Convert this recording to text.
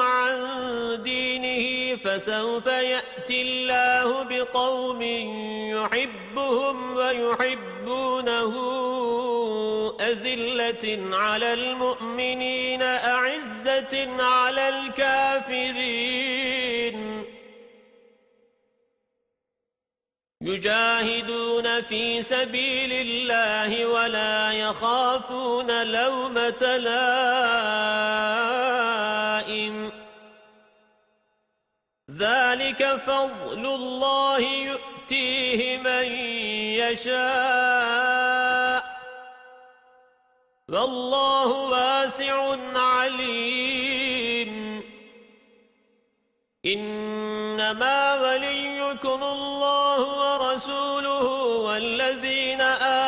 عن دينه فسوف يأتي الله بقوم يحبهم ويحبونه. أذلة على المؤمنين أعزة على الكافرين. يجاهدون في سبيل الله ولا يخافون لومة لائم. ذلك فضل الله يؤتيه من يشاء. والله واسع عليم. إنما وليكم الله ورسوله والذين آمنوا